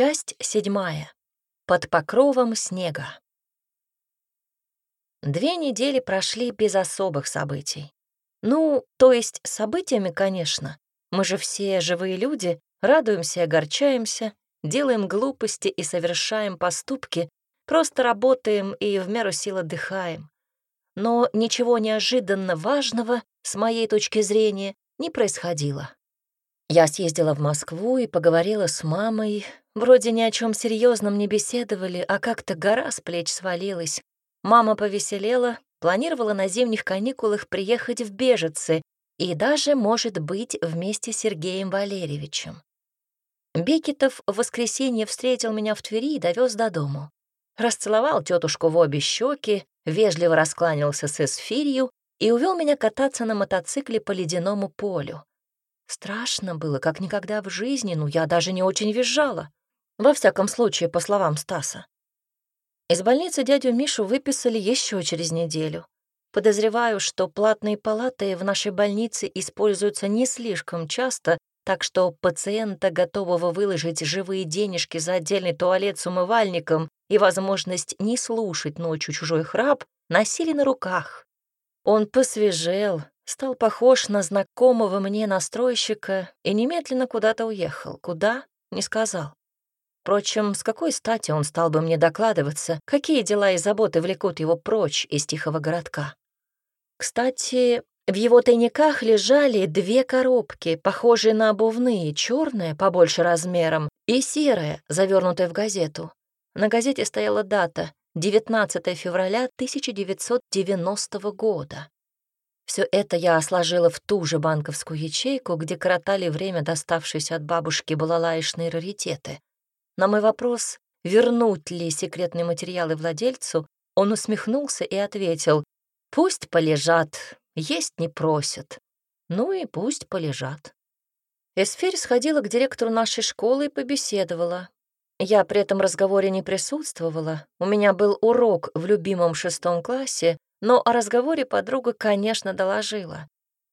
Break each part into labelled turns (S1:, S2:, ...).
S1: Часть седьмая. Под покровом снега. Две недели прошли без особых событий. Ну, то есть событиями, конечно. Мы же все живые люди, радуемся и огорчаемся, делаем глупости и совершаем поступки, просто работаем и в меру сил отдыхаем. Но ничего неожиданно важного, с моей точки зрения, не происходило. Я съездила в Москву и поговорила с мамой, Вроде ни о чем серьезном не беседовали, а как-то гора с плеч свалилась. Мама повеселела, планировала на зимних каникулах приехать в Бежицы и даже, может быть, вместе с Сергеем Валерьевичем. Бекетов в воскресенье встретил меня в Твери и довез до дому. Расцеловал тетушку в обе щеки, вежливо раскланялся с эсфирью и увел меня кататься на мотоцикле по ледяному полю. Страшно было, как никогда в жизни, но я даже не очень визжала. Во всяком случае, по словам Стаса. Из больницы дядю Мишу выписали еще через неделю. Подозреваю, что платные палаты в нашей больнице используются не слишком часто, так что пациента, готового выложить живые денежки за отдельный туалет с умывальником и возможность не слушать ночью чужой храп, носили на руках. Он посвежел, стал похож на знакомого мне настройщика и немедленно куда-то уехал. Куда — не сказал. Впрочем, с какой стати он стал бы мне докладываться, какие дела и заботы влекут его прочь из тихого городка? Кстати, в его тайниках лежали две коробки, похожие на обувные, черная побольше размером и серая, завернутая в газету. На газете стояла дата — 19 февраля 1990 года. Все это я сложила в ту же банковскую ячейку, где коротали время доставшиеся от бабушки балалаишные раритеты. На мой вопрос, вернуть ли секретные материалы владельцу, он усмехнулся и ответил, «Пусть полежат, есть не просят. Ну и пусть полежат». Эсфирь сходила к директору нашей школы и побеседовала. Я при этом разговоре не присутствовала, у меня был урок в любимом шестом классе, но о разговоре подруга, конечно, доложила.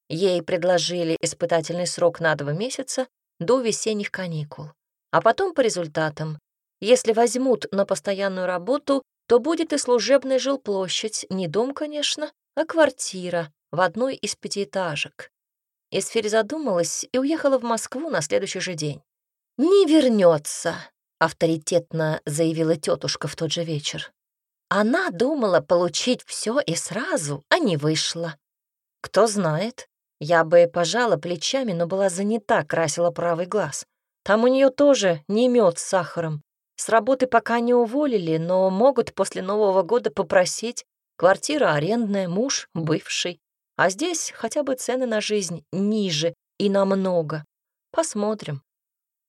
S1: Ей предложили испытательный срок на два месяца до весенних каникул а потом по результатам. Если возьмут на постоянную работу, то будет и служебная жилплощадь, не дом, конечно, а квартира в одной из пятиэтажек. Эсфирь задумалась и уехала в Москву на следующий же день. «Не вернется, авторитетно заявила тетушка в тот же вечер. Она думала получить все и сразу, а не вышла. Кто знает, я бы пожала плечами, но была занята, красила правый глаз. Там у нее тоже не мед с сахаром. С работы пока не уволили, но могут после Нового года попросить. Квартира арендная, муж бывший. А здесь хотя бы цены на жизнь ниже и намного. Посмотрим.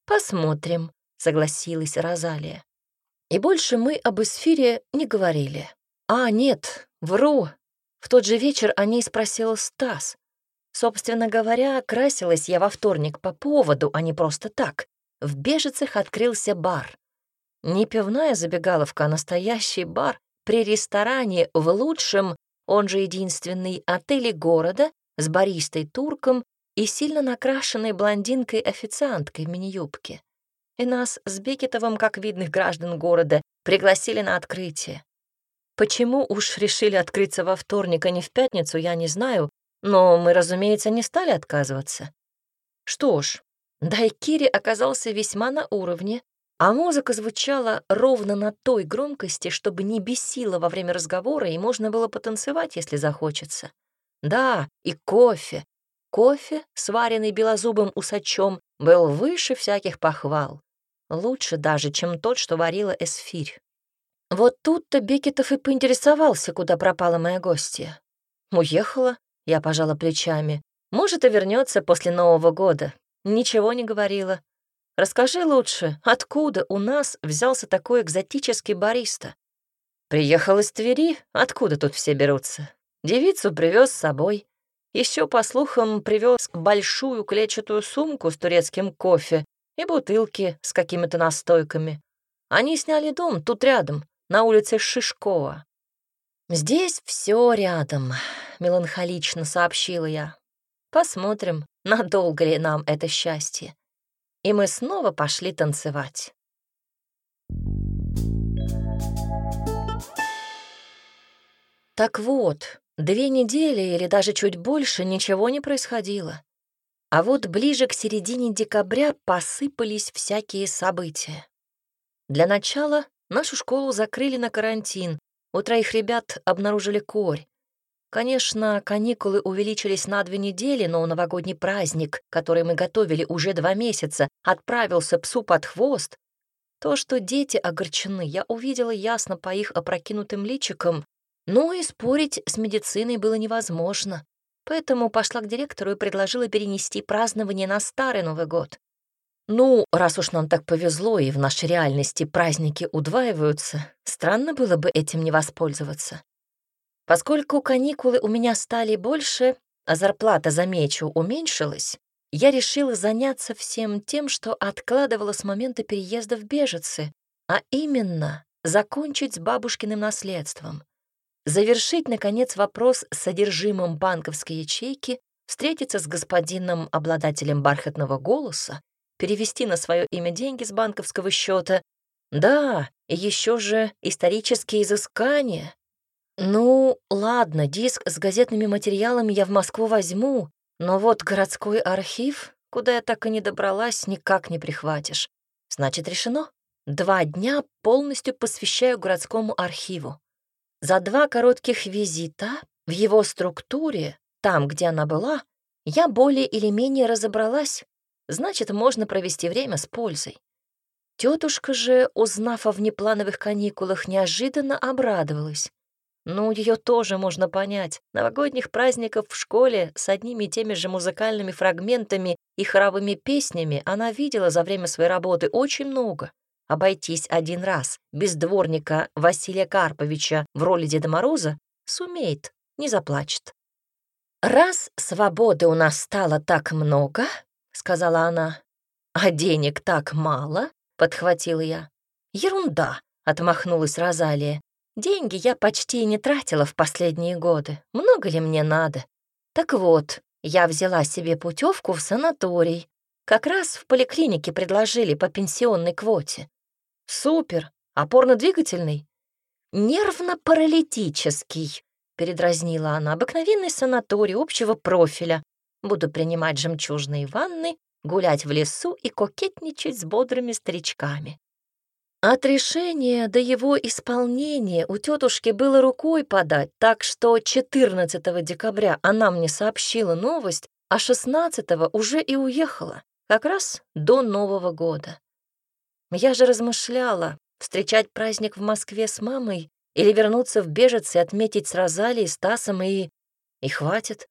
S1: Посмотрим, согласилась Розалия. И больше мы об эсфире не говорили. А, нет, вру. В тот же вечер о ней спросил Стас. Собственно говоря, окрасилась я во вторник по поводу, а не просто так. В Бежицах открылся бар. Не пивная забегаловка, а настоящий бар при ресторане в лучшем, он же единственный, отеле города с баристой-турком и сильно накрашенной блондинкой-официанткой в мини-юбке. И нас с Бекетовым, как видных граждан города, пригласили на открытие. Почему уж решили открыться во вторник, а не в пятницу, я не знаю, но мы, разумеется, не стали отказываться. Что ж, Дайкири оказался весьма на уровне, а музыка звучала ровно на той громкости, чтобы не бесило во время разговора, и можно было потанцевать, если захочется. Да, и кофе. Кофе, сваренный белозубым усачом, был выше всяких похвал. Лучше даже, чем тот, что варила эсфирь. Вот тут-то Бекетов и поинтересовался, куда пропала моя гостья. Уехала, я пожала плечами. «Может, и вернется после Нового года. Ничего не говорила. Расскажи лучше, откуда у нас взялся такой экзотический бариста?» «Приехал из Твери. Откуда тут все берутся?» Девицу привез с собой. Еще, по слухам, привез большую клетчатую сумку с турецким кофе и бутылки с какими-то настойками. Они сняли дом тут рядом, на улице Шишкова. «Здесь все рядом», — меланхолично сообщила я. «Посмотрим, надолго ли нам это счастье». И мы снова пошли танцевать. Так вот, две недели или даже чуть больше ничего не происходило. А вот ближе к середине декабря посыпались всякие события. Для начала нашу школу закрыли на карантин, у троих ребят обнаружили корь. Конечно, каникулы увеличились на две недели, но новогодний праздник, который мы готовили уже два месяца, отправился псу под хвост. То, что дети огорчены, я увидела ясно по их опрокинутым личикам, но и спорить с медициной было невозможно. Поэтому пошла к директору и предложила перенести празднование на Старый Новый год. Ну, раз уж нам так повезло, и в нашей реальности праздники удваиваются, странно было бы этим не воспользоваться. Поскольку каникулы у меня стали больше, а зарплата, замечу, уменьшилась, я решила заняться всем тем, что откладывала с момента переезда в Бежицы, а именно закончить с бабушкиным наследством. Завершить, наконец, вопрос с содержимым банковской ячейки, встретиться с господином обладателем бархатного голоса перевести на свое имя деньги с банковского счета. Да, еще же исторические изыскания. Ну, ладно, диск с газетными материалами я в Москву возьму, но вот городской архив, куда я так и не добралась, никак не прихватишь. Значит, решено. Два дня полностью посвящаю городскому архиву. За два коротких визита в его структуре, там, где она была, я более или менее разобралась значит, можно провести время с пользой. Тетушка же, узнав о внеплановых каникулах, неожиданно обрадовалась. Ну, ее тоже можно понять. Новогодних праздников в школе с одними и теми же музыкальными фрагментами и хоровыми песнями она видела за время своей работы очень много. Обойтись один раз без дворника Василия Карповича в роли Деда Мороза сумеет, не заплачет. Раз свободы у нас стало так много, сказала она. «А денег так мало?» — подхватила я. «Ерунда!» — отмахнулась Розалия. «Деньги я почти не тратила в последние годы. Много ли мне надо? Так вот, я взяла себе путевку в санаторий. Как раз в поликлинике предложили по пенсионной квоте. Супер! Опорно-двигательный?» «Нервно-паралитический», — передразнила она. «Обыкновенный санаторий общего профиля. Буду принимать жемчужные ванны, гулять в лесу и кокетничать с бодрыми старичками. От решения до его исполнения у тетушки было рукой подать, так что 14 декабря она мне сообщила новость, а 16 уже и уехала, как раз до Нового года. Я же размышляла, встречать праздник в Москве с мамой или вернуться в Бежец и отметить с Розалией, Стасом и... И хватит.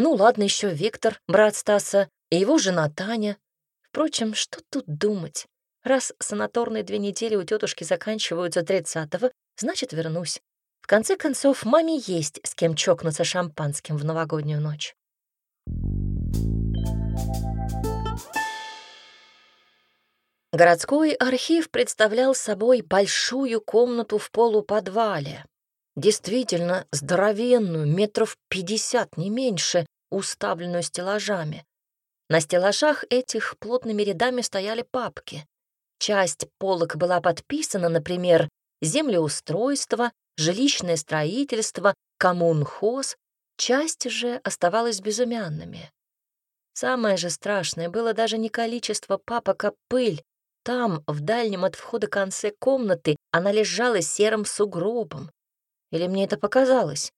S1: Ну, ладно, еще Виктор, брат Стаса, и его жена Таня. Впрочем, что тут думать? Раз санаторные две недели у тетушки заканчиваются 30 значит, вернусь. В конце концов, маме есть с кем чокнуться шампанским в новогоднюю ночь. Городской архив представлял собой большую комнату в полуподвале, действительно здоровенную, метров пятьдесят, не меньше, уставленную стеллажами. На стеллажах этих плотными рядами стояли папки. Часть полок была подписана, например, землеустройство, жилищное строительство, коммунхоз, часть же оставалась безымянными. Самое же страшное было даже не количество папок, а пыль. Там, в дальнем от входа конце комнаты, она лежала серым сугробом. Или мне это показалось?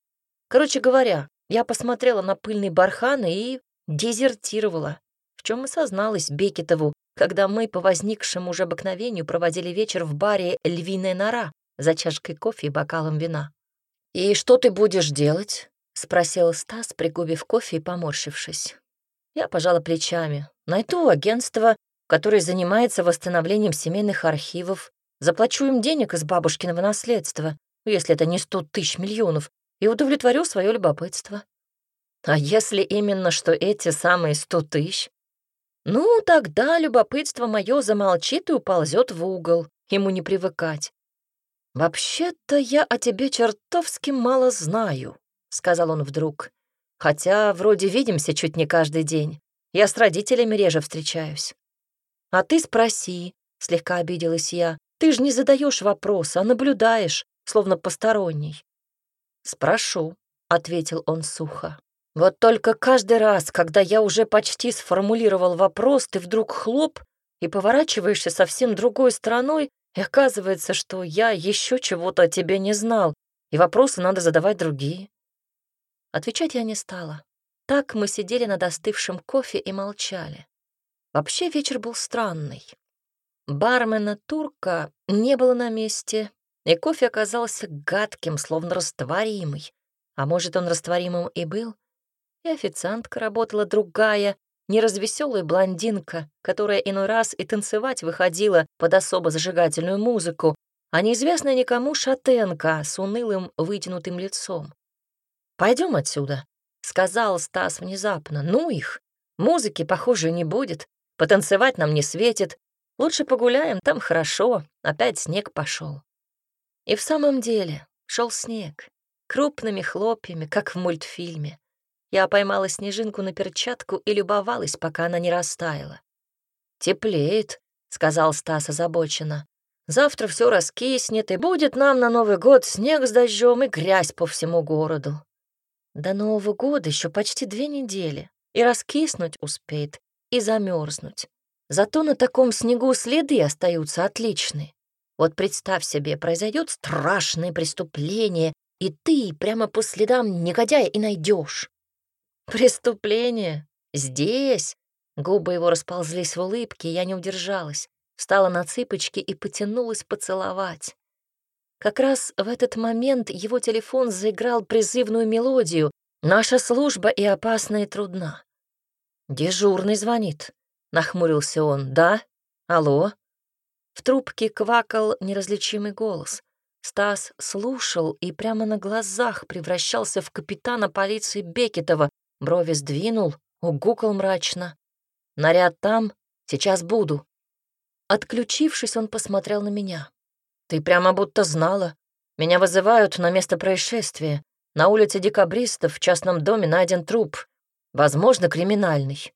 S1: Короче говоря, я посмотрела на пыльные барханы и дезертировала, в чем и созналась Бекетову, когда мы по возникшему уже обыкновению проводили вечер в баре «Львиная нора» за чашкой кофе и бокалом вина. «И что ты будешь делать?» — спросил Стас, пригубив кофе и поморщившись. Я пожала плечами. «Найду агентство, которое занимается восстановлением семейных архивов. Заплачу им денег из бабушкиного наследства если это не сто тысяч миллионов, и удовлетворю свое любопытство. А если именно что эти самые сто тысяч? Ну, тогда любопытство мое замолчит и уползет в угол, ему не привыкать. «Вообще-то я о тебе чертовски мало знаю», — сказал он вдруг. «Хотя вроде видимся чуть не каждый день. Я с родителями реже встречаюсь». «А ты спроси», — слегка обиделась я. «Ты же не задаешь вопрос, а наблюдаешь словно посторонний. «Спрошу», — ответил он сухо. «Вот только каждый раз, когда я уже почти сформулировал вопрос, ты вдруг хлоп и поворачиваешься совсем другой стороной, и оказывается, что я еще чего-то о тебе не знал, и вопросы надо задавать другие». Отвечать я не стала. Так мы сидели над остывшим кофе и молчали. Вообще вечер был странный. Бармена Турка не было на месте, и кофе оказался гадким, словно растворимый. А может, он растворимым и был? И официантка работала другая, неразвеселая блондинка, которая иной раз и танцевать выходила под особо зажигательную музыку, а неизвестная никому шатенка с унылым вытянутым лицом. Пойдем отсюда», — сказал Стас внезапно. «Ну их! Музыки, похоже, не будет, потанцевать нам не светит. Лучше погуляем, там хорошо, опять снег пошел. И в самом деле шел снег, крупными хлопьями, как в мультфильме. Я поймала снежинку на перчатку и любовалась, пока она не растаяла. «Теплеет», — сказал Стас озабоченно. «Завтра все раскиснет, и будет нам на Новый год снег с дождем и грязь по всему городу». До Нового года еще почти две недели, и раскиснуть успеет, и замерзнуть. Зато на таком снегу следы остаются отличные. Вот представь себе, произойдет страшное преступление, и ты прямо по следам негодяя и найдешь. Преступление? Здесь? Губы его расползлись в улыбке, я не удержалась. Встала на цыпочки и потянулась поцеловать. Как раз в этот момент его телефон заиграл призывную мелодию «Наша служба и опасна и трудна». «Дежурный звонит», — нахмурился он. «Да? Алло?» В трубке квакал неразличимый голос. Стас слушал и прямо на глазах превращался в капитана полиции Бекетова. Брови сдвинул, угукал мрачно. «Наряд там, сейчас буду». Отключившись, он посмотрел на меня. «Ты прямо будто знала. Меня вызывают на место происшествия. На улице Декабристов в частном доме найден труп. Возможно, криминальный.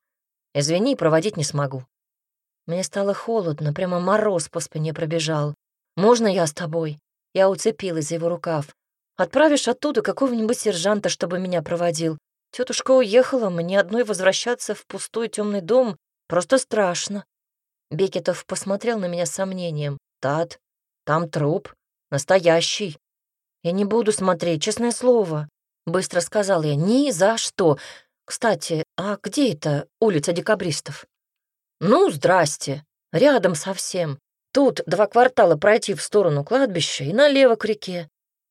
S1: Извини, проводить не смогу». Мне стало холодно, прямо мороз по спине пробежал. «Можно я с тобой?» Я уцепилась за его рукав. «Отправишь оттуда какого-нибудь сержанта, чтобы меня проводил. Тетушка уехала, мне одной возвращаться в пустой темный дом просто страшно». Бекетов посмотрел на меня с сомнением. «Тат, там труп. Настоящий». «Я не буду смотреть, честное слово», — быстро сказал я. «Ни за что. Кстати, а где это улица декабристов?» Ну, здрасте. Рядом совсем. Тут два квартала пройти в сторону кладбища и налево к реке.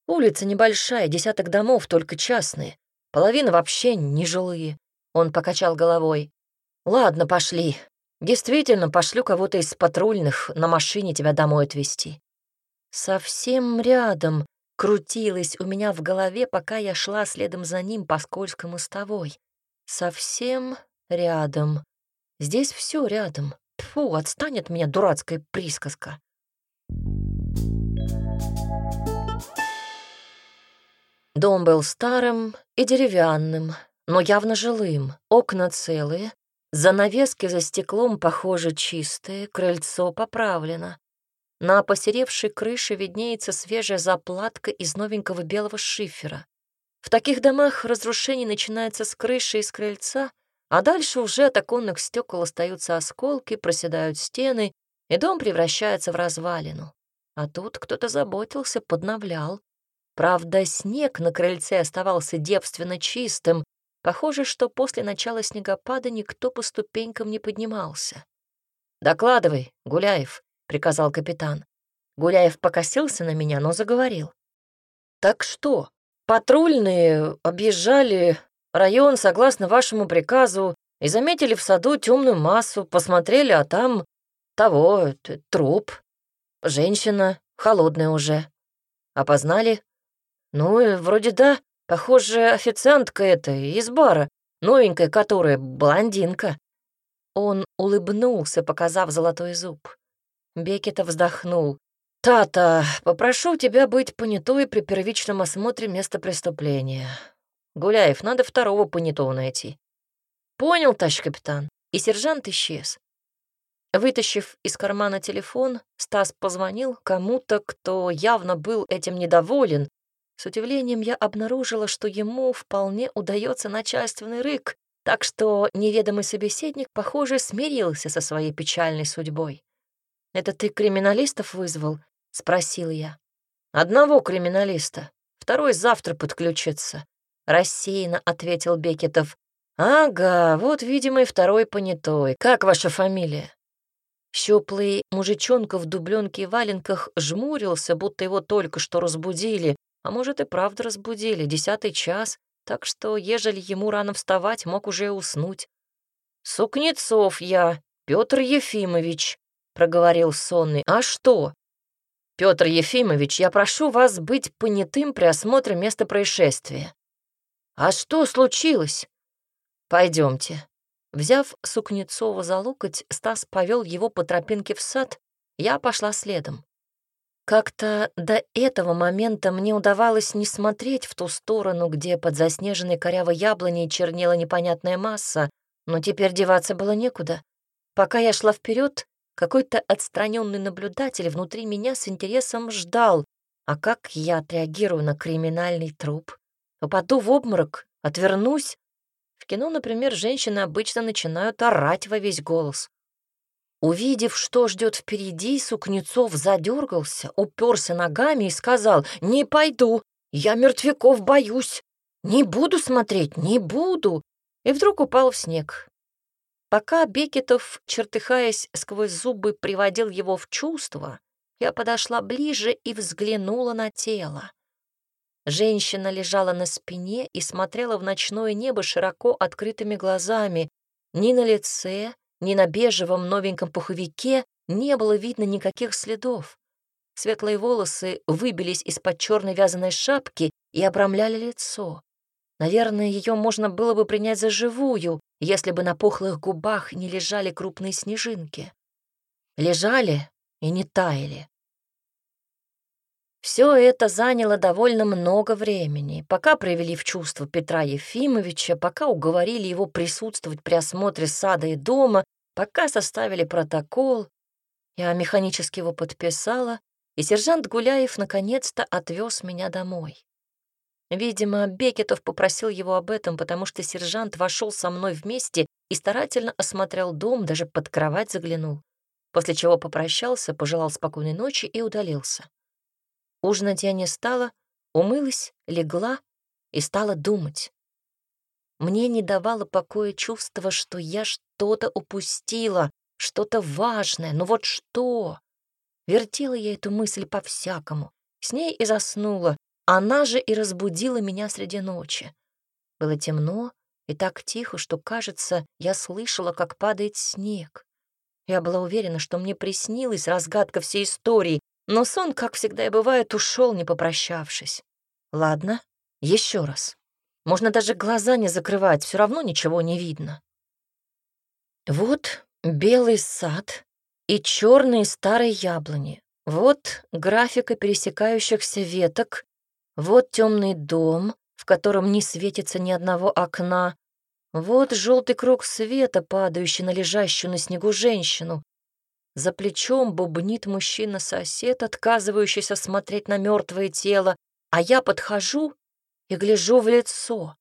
S1: Улица небольшая, десяток домов, только частные. Половина вообще нежилые. Он покачал головой. Ладно, пошли. Действительно, пошлю кого-то из патрульных на машине тебя домой отвезти. Совсем рядом крутилось у меня в голове, пока я шла следом за ним по скользкому мостовой. Совсем рядом. Здесь все рядом. Тьфу, отстань от меня, дурацкая присказка. Дом был старым и деревянным, но явно жилым. Окна целые, занавески за стеклом, похоже, чистые, крыльцо поправлено. На посеревшей крыше виднеется свежая заплатка из новенького белого шифера. В таких домах разрушение начинается с крыши и с крыльца — а дальше уже от оконных стекол остаются осколки, проседают стены, и дом превращается в развалину. А тут кто-то заботился, подновлял. Правда, снег на крыльце оставался девственно чистым. Похоже, что после начала снегопада никто по ступенькам не поднимался. «Докладывай, Гуляев», — приказал капитан. Гуляев покосился на меня, но заговорил. «Так что, патрульные объезжали район согласно вашему приказу и заметили в саду темную массу, посмотрели, а там того, труп. Женщина, холодная уже. Опознали? Ну, вроде да. Похоже, официантка эта из бара, новенькая которая, блондинка. Он улыбнулся, показав золотой зуб. Бекета вздохнул. «Тата, попрошу тебя быть понятой при первичном осмотре места преступления. Гуляев, надо второго понятого найти. Понял, тащ капитан. И сержант исчез. Вытащив из кармана телефон, Стас позвонил кому-то, кто явно был этим недоволен. С удивлением я обнаружила, что ему вполне удается начальственный рык, так что неведомый собеседник, похоже, смирился со своей печальной судьбой. «Это ты криминалистов вызвал?» — спросил я. «Одного криминалиста. Второй завтра подключится. — рассеянно ответил Бекетов. «Ага, вот, видимо, и второй понятой. Как ваша фамилия?» Щуплый мужичонка в дубленке и валенках жмурился, будто его только что разбудили, а может и правда разбудили, десятый час, так что, ежели ему рано вставать, мог уже уснуть. «Сукнецов я, Петр Ефимович», — проговорил сонный. «А что?» «Петр Ефимович, я прошу вас быть понятым при осмотре места происшествия. «А что случилось?» Пойдемте. Взяв Сукнецова за локоть, Стас повел его по тропинке в сад, я пошла следом. Как-то до этого момента мне удавалось не смотреть в ту сторону, где под заснеженной корявой яблоней чернела непонятная масса, но теперь деваться было некуда. Пока я шла вперед, какой-то отстраненный наблюдатель внутри меня с интересом ждал, а как я отреагирую на криминальный труп попаду в обморок, отвернусь. В кино, например, женщины обычно начинают орать во весь голос. Увидев, что ждет впереди, Сукнецов задергался, уперся ногами и сказал, «Не пойду, я мертвяков боюсь, не буду смотреть, не буду!» И вдруг упал в снег. Пока Бекетов, чертыхаясь сквозь зубы, приводил его в чувство, я подошла ближе и взглянула на тело. Женщина лежала на спине и смотрела в ночное небо широко открытыми глазами. Ни на лице, ни на бежевом новеньком пуховике не было видно никаких следов. Светлые волосы выбились из-под черной вязаной шапки и обрамляли лицо. Наверное, ее можно было бы принять за живую, если бы на пухлых губах не лежали крупные снежинки. Лежали и не таяли. Все это заняло довольно много времени, пока привели в чувство Петра Ефимовича, пока уговорили его присутствовать при осмотре сада и дома, пока составили протокол. Я механически его подписала, и сержант Гуляев наконец-то отвез меня домой. Видимо, Бекетов попросил его об этом, потому что сержант вошел со мной вместе и старательно осмотрел дом, даже под кровать заглянул, после чего попрощался, пожелал спокойной ночи и удалился. Ужинать я не стала, умылась, легла и стала думать. Мне не давало покоя чувство, что я что-то упустила, что-то важное, Но вот что? Вертела я эту мысль по-всякому. С ней и заснула, она же и разбудила меня среди ночи. Было темно и так тихо, что, кажется, я слышала, как падает снег. Я была уверена, что мне приснилась разгадка всей истории, но сон, как всегда и бывает, ушел, не попрощавшись. Ладно, еще раз. Можно даже глаза не закрывать, все равно ничего не видно. Вот белый сад и черные старые яблони. Вот графика пересекающихся веток. Вот темный дом, в котором не светится ни одного окна. Вот желтый круг света, падающий на лежащую на снегу женщину. За плечом бубнит мужчина-сосед, отказывающийся смотреть на мертвое тело, а я подхожу и гляжу в лицо.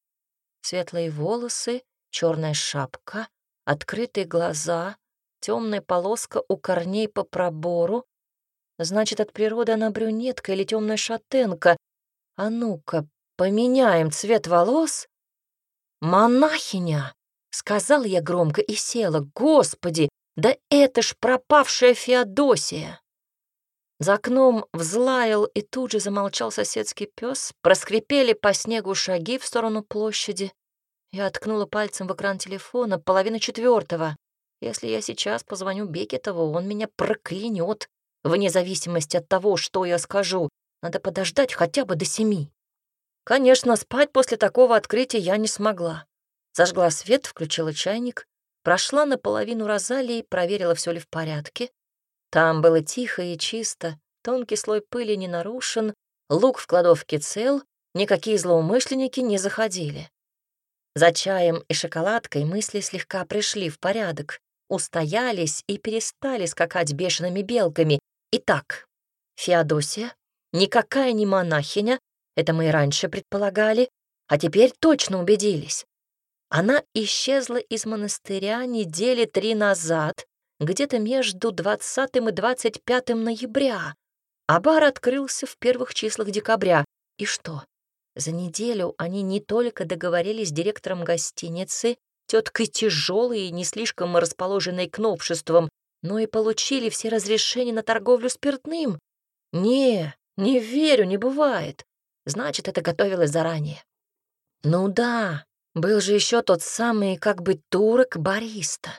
S1: Светлые волосы, черная шапка, открытые глаза, темная полоска у корней по пробору. Значит, от природы она брюнетка или темная шатенка. А ну-ка, поменяем цвет волос. «Монахиня!» — сказал я громко и села. «Господи, да это ж пропавшая Феодосия! За окном взлаял и тут же замолчал соседский пес. Проскрипели по снегу шаги в сторону площади. Я ткнула пальцем в экран телефона половина четвертого. Если я сейчас позвоню Бекетову, он меня проклянет, вне зависимости от того, что я скажу. Надо подождать хотя бы до семи. Конечно, спать после такого открытия я не смогла. Зажгла свет, включила чайник. Прошла наполовину Розалии, проверила, все ли в порядке. Там было тихо и чисто, тонкий слой пыли не нарушен, лук в кладовке цел, никакие злоумышленники не заходили. За чаем и шоколадкой мысли слегка пришли в порядок, устоялись и перестали скакать бешеными белками. Итак, Феодосия никакая не монахиня, это мы и раньше предполагали, а теперь точно убедились. Она исчезла из монастыря недели три назад, где-то между 20 и 25 ноября, а бар открылся в первых числах декабря. И что? За неделю они не только договорились с директором гостиницы, теткой тяжелой и не слишком расположенной к новшествам, но и получили все разрешения на торговлю спиртным. Не, не верю, не бывает. Значит, это готовилось заранее. Ну да, был же еще тот самый как бы турок бариста.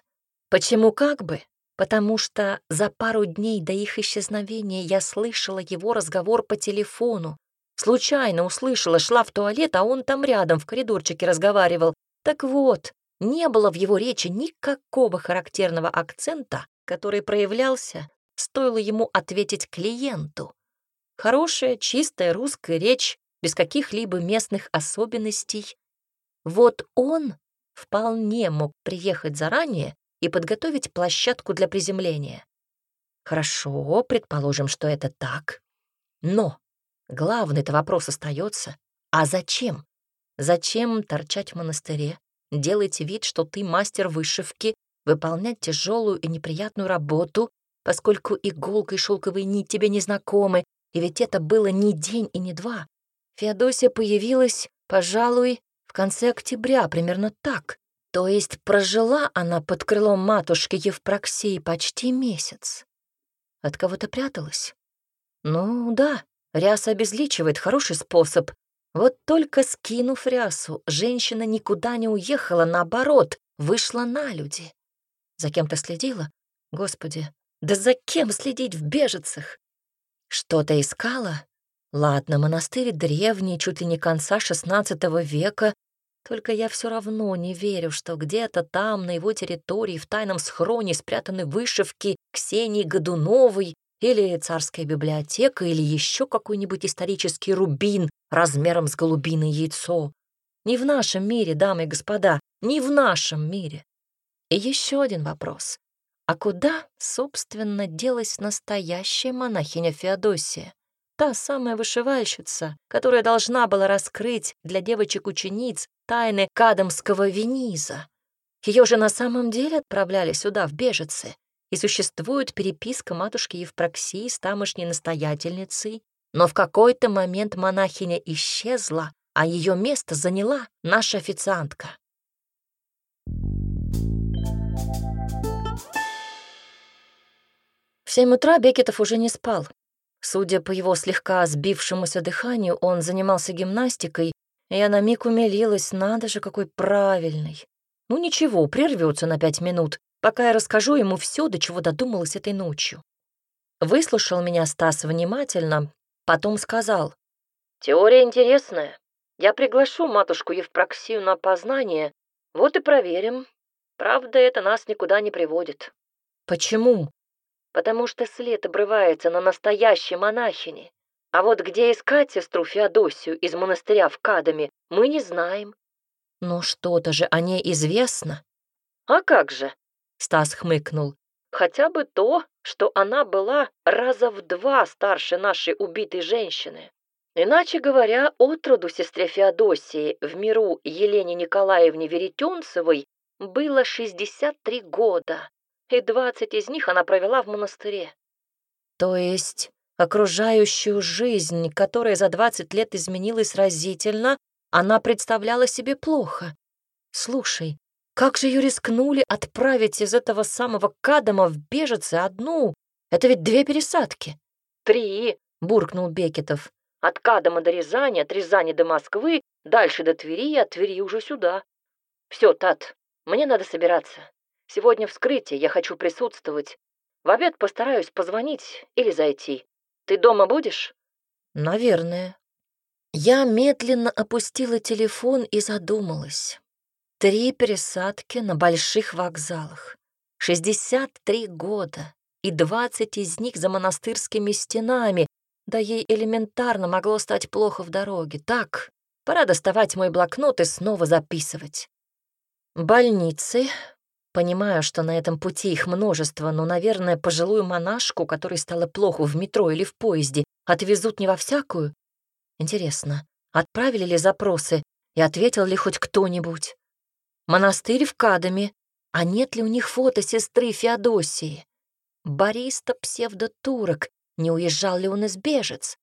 S1: Почему как бы? Потому что за пару дней до их исчезновения я слышала его разговор по телефону. Случайно услышала, шла в туалет, а он там рядом в коридорчике разговаривал. Так вот, не было в его речи никакого характерного акцента, который проявлялся, стоило ему ответить клиенту. Хорошая, чистая русская речь, без каких-либо местных особенностей, вот он вполне мог приехать заранее и подготовить площадку для приземления. Хорошо, предположим, что это так. Но главный-то вопрос остается: а зачем? Зачем торчать в монастыре, делать вид, что ты мастер вышивки, выполнять тяжелую и неприятную работу, поскольку иголка и шелковые нить тебе не знакомы, и ведь это было не день и не два. Феодосия появилась, пожалуй, в конце октября, примерно так. То есть прожила она под крылом матушки Евпроксии почти месяц. От кого-то пряталась? Ну да, ряса обезличивает, хороший способ. Вот только скинув рясу, женщина никуда не уехала, наоборот, вышла на люди. За кем-то следила? Господи, да за кем следить в бежицах? Что-то искала? Ладно, монастырь древний, чуть ли не конца XVI века, только я все равно не верю, что где-то там, на его территории, в тайном схроне спрятаны вышивки Ксении Годуновой или царская библиотека, или еще какой-нибудь исторический рубин размером с голубиное яйцо. Не в нашем мире, дамы и господа, не в нашем мире. И еще один вопрос. А куда, собственно, делась настоящая монахиня Феодосия? Та самая вышивальщица, которая должна была раскрыть для девочек-учениц тайны кадамского Вениза. Ее же на самом деле отправляли сюда, в бежицы, и существует переписка матушки Евпроксии с тамошней настоятельницей, но в какой-то момент монахиня исчезла, а ее место заняла наша официантка. В семь утра Бекетов уже не спал. Судя по его слегка сбившемуся дыханию, он занимался гимнастикой я на миг умилилась, надо же, какой правильный. Ну ничего, прервется на пять минут, пока я расскажу ему все, до чего додумалась этой ночью. Выслушал меня Стас внимательно, потом сказал. «Теория интересная. Я приглашу матушку Евпроксию на познание, вот и проверим. Правда, это нас никуда не приводит». «Почему?» «Потому что след обрывается на настоящей монахине. А вот где искать сестру Феодосию из монастыря в Кадаме, мы не знаем. Но что-то же о ней известно. А как же? Стас хмыкнул. Хотя бы то, что она была раза в два старше нашей убитой женщины. Иначе говоря, отроду сестре Феодосии в миру Елене Николаевне Веретенцевой было 63 года, и 20 из них она провела в монастыре. То есть окружающую жизнь, которая за 20 лет изменилась разительно, она представляла себе плохо. Слушай, как же ее рискнули отправить из этого самого Кадама в бежице одну? Это ведь две пересадки. Три, буркнул Бекетов. От Кадама до Рязани, от Рязани до Москвы, дальше до Твери, от Твери уже сюда. Все, Тат, мне надо собираться. Сегодня вскрытие, я хочу присутствовать. В обед постараюсь позвонить или зайти. Ты дома будешь?» «Наверное». Я медленно опустила телефон и задумалась. Три пересадки на больших вокзалах. 63 года, и 20 из них за монастырскими стенами, да ей элементарно могло стать плохо в дороге. Так, пора доставать мой блокнот и снова записывать. Больницы, Понимаю, что на этом пути их множество, но, наверное, пожилую монашку, которой стало плохо в метро или в поезде, отвезут не во всякую. Интересно, отправили ли запросы и ответил ли хоть кто-нибудь? Монастырь в Кадаме. А нет ли у них фото сестры Феодосии? Бариста псевдотурок. Не уезжал ли он из бежец?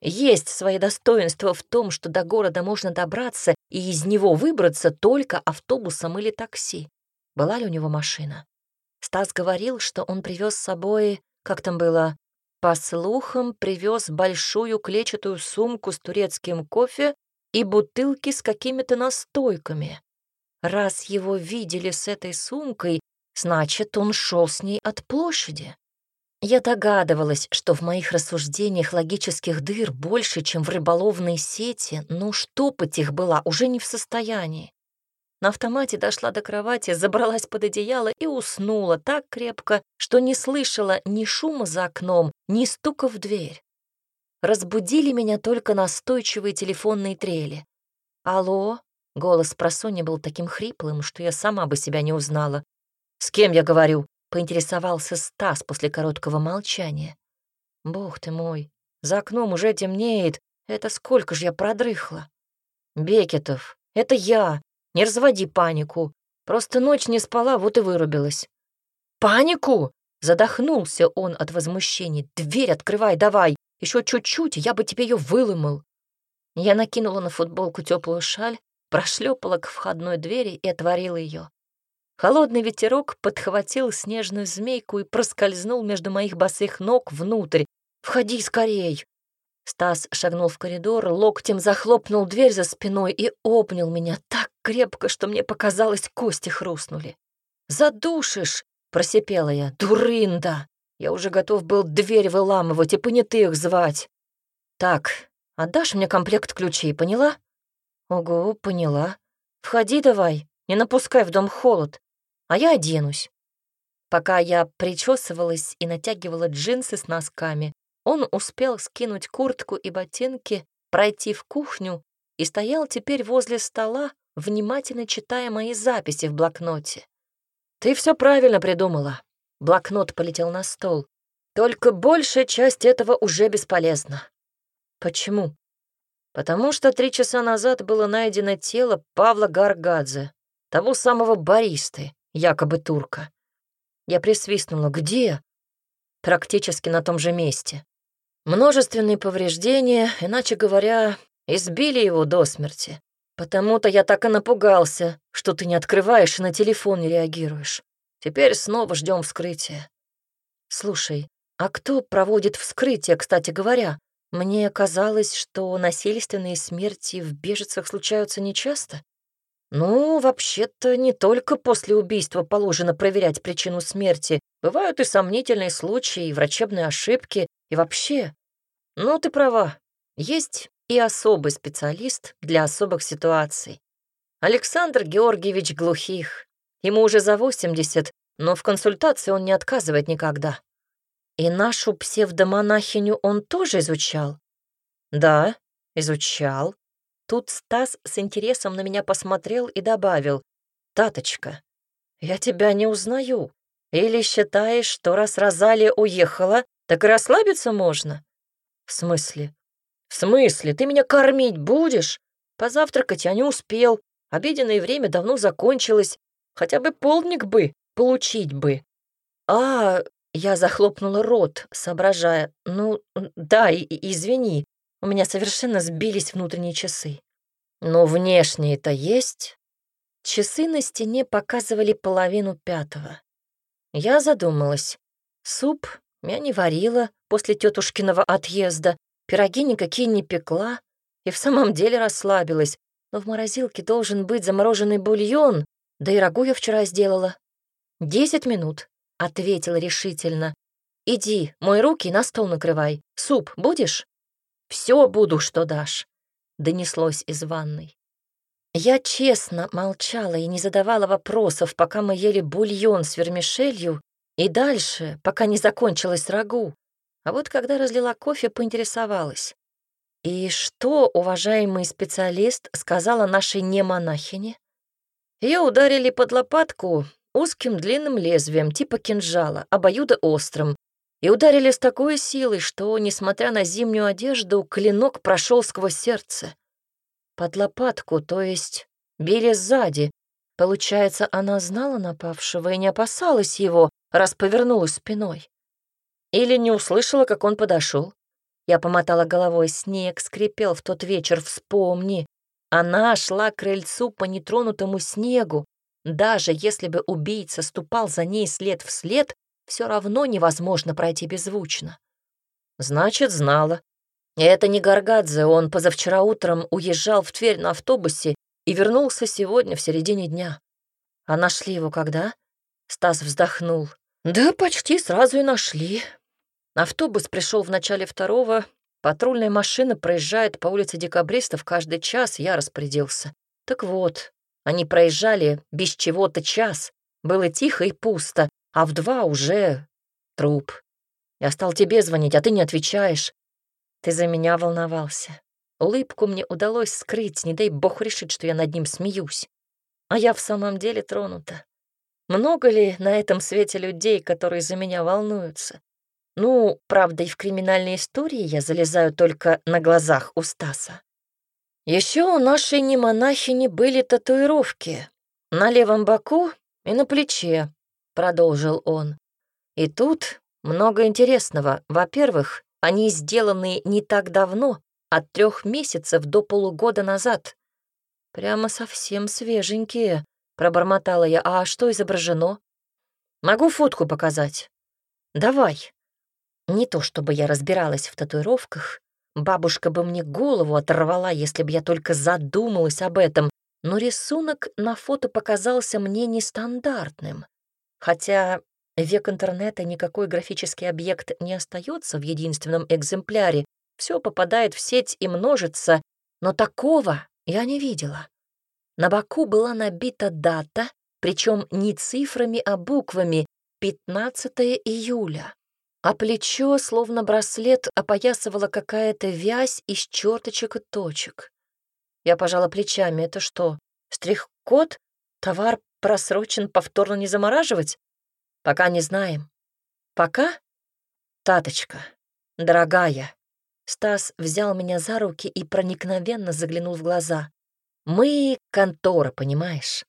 S1: Есть свои достоинства в том, что до города можно добраться и из него выбраться только автобусом или такси была ли у него машина. Стас говорил, что он привез с собой, как там было, по слухам, привез большую клетчатую сумку с турецким кофе и бутылки с какими-то настойками. Раз его видели с этой сумкой, значит, он шел с ней от площади. Я догадывалась, что в моих рассуждениях логических дыр больше, чем в рыболовной сети, но штопать их была уже не в состоянии. На автомате дошла до кровати, забралась под одеяло и уснула так крепко, что не слышала ни шума за окном, ни стука в дверь. Разбудили меня только настойчивые телефонные трели. «Алло?» — голос просони был таким хриплым, что я сама бы себя не узнала. «С кем я говорю?» — поинтересовался Стас после короткого молчания. «Бог ты мой, за окном уже темнеет, это сколько же я продрыхла!» «Бекетов, это я!» Не разводи панику. Просто ночь не спала, вот и вырубилась». «Панику?» — задохнулся он от возмущения. «Дверь открывай давай! Еще чуть-чуть, я бы тебе ее выломал!» Я накинула на футболку теплую шаль, прошлепала к входной двери и отворила ее. Холодный ветерок подхватил снежную змейку и проскользнул между моих босых ног внутрь. «Входи скорей!» Стас шагнул в коридор, локтем захлопнул дверь за спиной и обнял меня так крепко, что мне показалось, кости хрустнули. «Задушишь!» — просипела я. «Дурында! Я уже готов был дверь выламывать и понятых звать!» «Так, отдашь мне комплект ключей, поняла?» «Ого, поняла. Входи давай, не напускай в дом холод, а я оденусь». Пока я причесывалась и натягивала джинсы с носками, он успел скинуть куртку и ботинки, пройти в кухню и стоял теперь возле стола, внимательно читая мои записи в блокноте. «Ты все правильно придумала». Блокнот полетел на стол. «Только большая часть этого уже бесполезна». «Почему?» «Потому что три часа назад было найдено тело Павла Гаргадзе, того самого бористы, якобы турка». Я присвистнула. «Где?» «Практически на том же месте». Множественные повреждения, иначе говоря, избили его до смерти. Потому-то я так и напугался, что ты не открываешь и на телефон не реагируешь. Теперь снова ждем вскрытия. Слушай, а кто проводит вскрытие, кстати говоря? Мне казалось, что насильственные смерти в бежецах случаются нечасто. Ну, вообще-то, не только после убийства положено проверять причину смерти. Бывают и сомнительные случаи, и врачебные ошибки, и вообще. Ну, ты права. Есть и особый специалист для особых ситуаций. Александр Георгиевич Глухих. Ему уже за 80, но в консультации он не отказывает никогда. И нашу псевдомонахиню он тоже изучал? Да, изучал. Тут Стас с интересом на меня посмотрел и добавил. «Таточка, я тебя не узнаю. Или считаешь, что раз Розалия уехала, так и расслабиться можно?» «В смысле?» «В смысле? Ты меня кормить будешь? Позавтракать я не успел. Обеденное время давно закончилось. Хотя бы полдник бы, получить бы». «А...» — я захлопнула рот, соображая. «Ну, да, и, и извини, у меня совершенно сбились внутренние часы». «Но внешние-то есть?» Часы на стене показывали половину пятого. Я задумалась. Суп я не варила после тетушкиного отъезда, Пироги никакие не пекла и в самом деле расслабилась, но в морозилке должен быть замороженный бульон, да и рагу я вчера сделала. «Десять минут», — ответила решительно. «Иди, мой руки на стол накрывай. Суп будешь?» «Все буду, что дашь», — донеслось из ванной. Я честно молчала и не задавала вопросов, пока мы ели бульон с вермишелью, и дальше, пока не закончилось рагу. А вот когда разлила кофе, поинтересовалась. «И что, уважаемый специалист, сказала нашей немонахине?» Ее ударили под лопатку узким длинным лезвием, типа кинжала, обоюдо острым, и ударили с такой силой, что, несмотря на зимнюю одежду, клинок прошел сквозь сердце. Под лопатку, то есть били сзади. Получается, она знала напавшего и не опасалась его, раз повернулась спиной. Или не услышала, как он подошел. Я помотала головой, снег скрипел в тот вечер, вспомни. Она шла к крыльцу по нетронутому снегу. Даже если бы убийца ступал за ней след в след, все равно невозможно пройти беззвучно. Значит, знала. Это не Гаргадзе, он позавчера утром уезжал в Тверь на автобусе и вернулся сегодня в середине дня. А нашли его когда? Стас вздохнул. Да почти сразу и нашли. Автобус пришел в начале второго, патрульная машина проезжает по улице Декабристов каждый час, я распорядился. Так вот, они проезжали без чего-то час, было тихо и пусто, а в два уже труп. Я стал тебе звонить, а ты не отвечаешь. Ты за меня волновался. Улыбку мне удалось скрыть, не дай бог решить, что я над ним смеюсь. А я в самом деле тронута. Много ли на этом свете людей, которые за меня волнуются? Ну, правда, и в криминальной истории я залезаю только на глазах у Стаса. Еще у нашей немонахини были татуировки на левом боку и на плече, продолжил он. И тут много интересного. Во-первых, они сделаны не так давно, от трех месяцев до полугода назад. Прямо совсем свеженькие, пробормотала я. А что изображено? Могу фотку показать. Давай. Не то чтобы я разбиралась в татуировках, бабушка бы мне голову оторвала, если бы я только задумалась об этом, но рисунок на фото показался мне нестандартным. Хотя век интернета никакой графический объект не остается в единственном экземпляре, все попадает в сеть и множится, но такого я не видела. На боку была набита дата, причем не цифрами, а буквами, 15 июля а плечо, словно браслет, опоясывала какая-то вязь из черточек и точек. Я пожала плечами. Это что, штрих-код? Товар просрочен, повторно не замораживать? Пока не знаем. Пока? Таточка, дорогая. Стас взял меня за руки и проникновенно заглянул в глаза. Мы контора, понимаешь?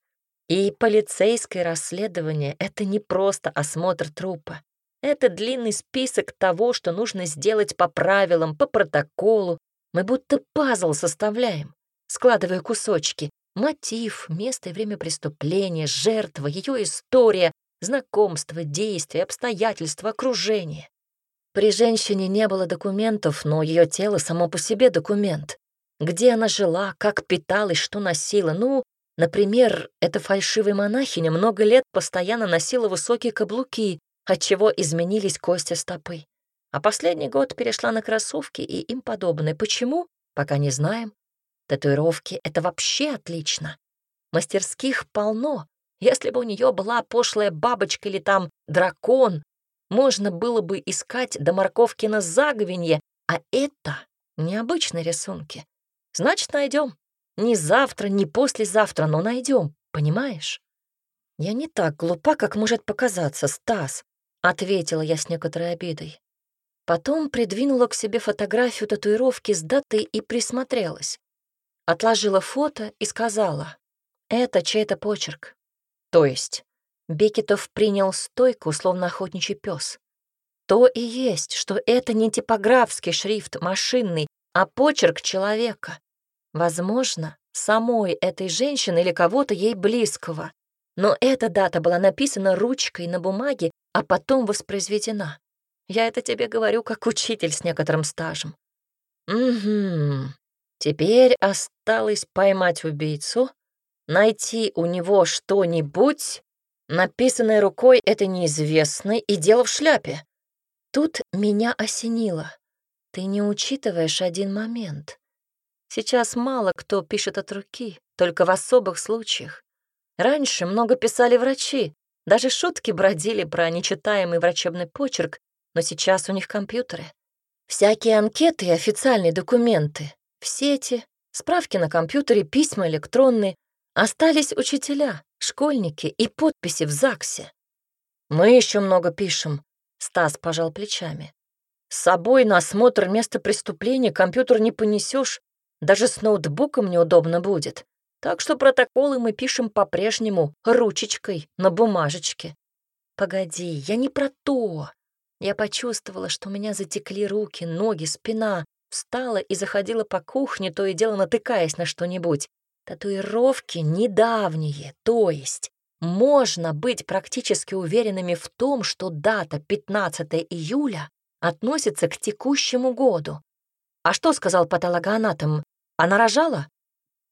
S1: И полицейское расследование — это не просто осмотр трупа. Это длинный список того, что нужно сделать по правилам, по протоколу. Мы будто пазл составляем, складывая кусочки. Мотив, место и время преступления, жертва, ее история, знакомство, действия, обстоятельства, окружение. При женщине не было документов, но ее тело само по себе документ. Где она жила, как питалась, что носила. Ну, например, эта фальшивая монахиня много лет постоянно носила высокие каблуки, отчего изменились кости стопы. А последний год перешла на кроссовки и им подобное. Почему? Пока не знаем. Татуировки — это вообще отлично. Мастерских полно. Если бы у нее была пошлая бабочка или там дракон, можно было бы искать до морковки на заговенье, а это необычные рисунки. Значит, найдем. Не завтра, не послезавтра, но найдем, понимаешь? Я не так глупа, как может показаться, Стас. — ответила я с некоторой обидой. Потом придвинула к себе фотографию татуировки с датой и присмотрелась. Отложила фото и сказала, «Это чей-то почерк». То есть Бекетов принял стойку, словно охотничий пес. То и есть, что это не типографский шрифт машинный, а почерк человека. Возможно, самой этой женщины или кого-то ей близкого. Но эта дата была написана ручкой на бумаге, а потом воспроизведена. Я это тебе говорю как учитель с некоторым стажем. Угу. Теперь осталось поймать убийцу, найти у него что-нибудь, написанное рукой это неизвестной, и дело в шляпе. Тут меня осенило. Ты не учитываешь один момент. Сейчас мало кто пишет от руки, только в особых случаях. Раньше много писали врачи, даже шутки бродили про нечитаемый врачебный почерк, но сейчас у них компьютеры. Всякие анкеты и официальные документы, в сети, справки на компьютере, письма электронные. Остались учителя, школьники и подписи в ЗАГСе. «Мы еще много пишем», — Стас пожал плечами. «С собой на осмотр места преступления компьютер не понесешь, даже с ноутбуком неудобно будет. Так что протоколы мы пишем по-прежнему ручечкой на бумажечке. Погоди, я не про то. Я почувствовала, что у меня затекли руки, ноги, спина. Встала и заходила по кухне, то и дело натыкаясь на что-нибудь. Татуировки недавние, то есть можно быть практически уверенными в том, что дата 15 июля относится к текущему году. А что сказал патологоанатом? Она рожала?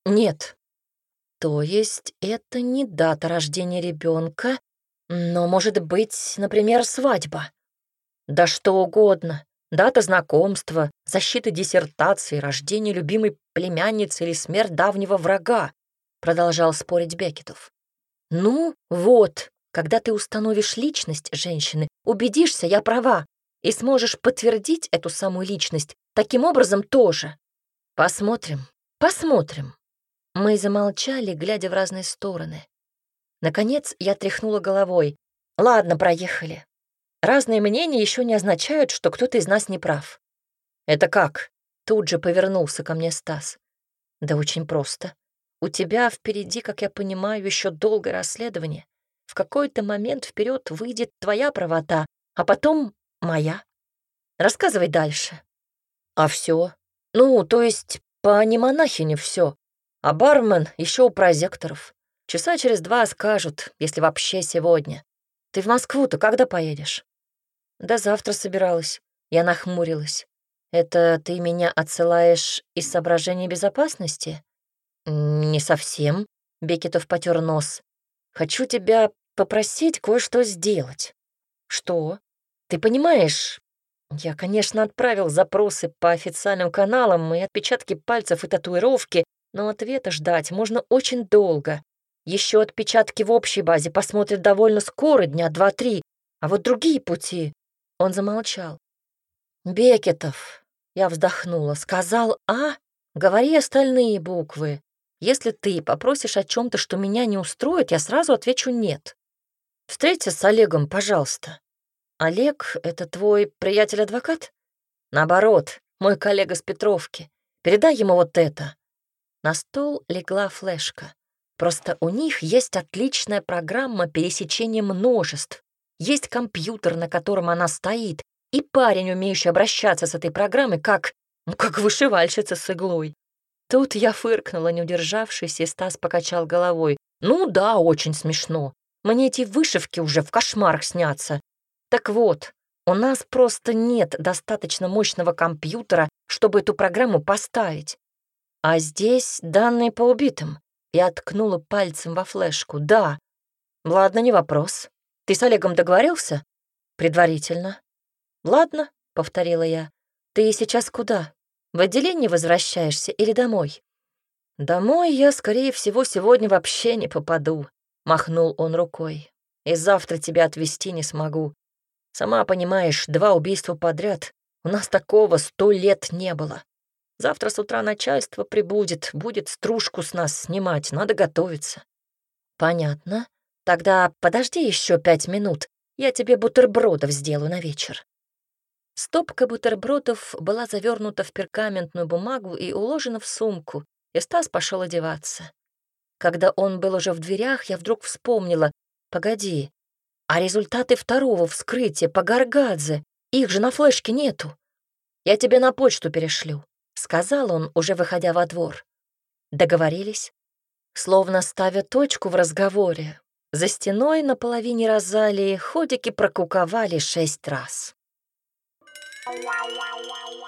S1: Нет, то есть это не дата рождения ребенка, но, может быть, например, свадьба. Да что угодно. Дата знакомства, защиты диссертации, рождение любимой племянницы или смерть давнего врага, продолжал спорить Бекетов. Ну, вот, когда ты установишь личность женщины, убедишься, я права, и сможешь подтвердить эту самую личность таким образом тоже. Посмотрим, посмотрим. Мы замолчали, глядя в разные стороны. Наконец я тряхнула головой. «Ладно, проехали. Разные мнения еще не означают, что кто-то из нас не прав». «Это как?» — тут же повернулся ко мне Стас. «Да очень просто. У тебя впереди, как я понимаю, еще долгое расследование. В какой-то момент вперед выйдет твоя правота, а потом моя. Рассказывай дальше». «А все? Ну, то есть по немонахине все. А бармен еще у прозекторов. Часа через два скажут, если вообще сегодня. Ты в Москву-то когда поедешь? Да завтра собиралась. Я нахмурилась. Это ты меня отсылаешь из соображений безопасности? Не совсем. Бекетов потер нос. Хочу тебя попросить кое-что сделать. Что? Ты понимаешь, я, конечно, отправил запросы по официальным каналам и отпечатки пальцев и татуировки, но ответа ждать можно очень долго. Еще отпечатки в общей базе посмотрят довольно скоро, дня два-три, а вот другие пути... Он замолчал. «Бекетов», — я вздохнула, — сказал «А», говори остальные буквы. Если ты попросишь о чем то что меня не устроит, я сразу отвечу «нет». Встреться с Олегом, пожалуйста. Олег — это твой приятель-адвокат? Наоборот, мой коллега с Петровки. Передай ему вот это. На стол легла флешка. Просто у них есть отличная программа пересечения множеств. Есть компьютер, на котором она стоит, и парень, умеющий обращаться с этой программой, как... Ну, как вышивальщица с иглой. Тут я фыркнула, не удержавшись, и Стас покачал головой. «Ну да, очень смешно. Мне эти вышивки уже в кошмарах снятся. Так вот, у нас просто нет достаточно мощного компьютера, чтобы эту программу поставить. А здесь данные по убитым. Я ткнула пальцем во флешку. Да. Ладно, не вопрос. Ты с Олегом договорился? Предварительно. Ладно, повторила я. Ты сейчас куда? В отделение возвращаешься или домой? Домой я, скорее всего, сегодня вообще не попаду, махнул он рукой. И завтра тебя отвезти не смогу. Сама понимаешь, два убийства подряд. У нас такого сто лет не было. Завтра с утра начальство прибудет, будет стружку с нас снимать, надо готовиться». «Понятно. Тогда подожди еще пять минут, я тебе бутербродов сделаю на вечер». Стопка бутербродов была завернута в пергаментную бумагу и уложена в сумку, и Стас пошел одеваться. Когда он был уже в дверях, я вдруг вспомнила, «Погоди, а результаты второго вскрытия по Гаргадзе, их же на флешке нету. Я тебе на почту перешлю» сказал он, уже выходя во двор. Договорились? Словно ставя точку в разговоре, за стеной на половине Розалии ходики прокуковали шесть раз. Wow, wow, wow.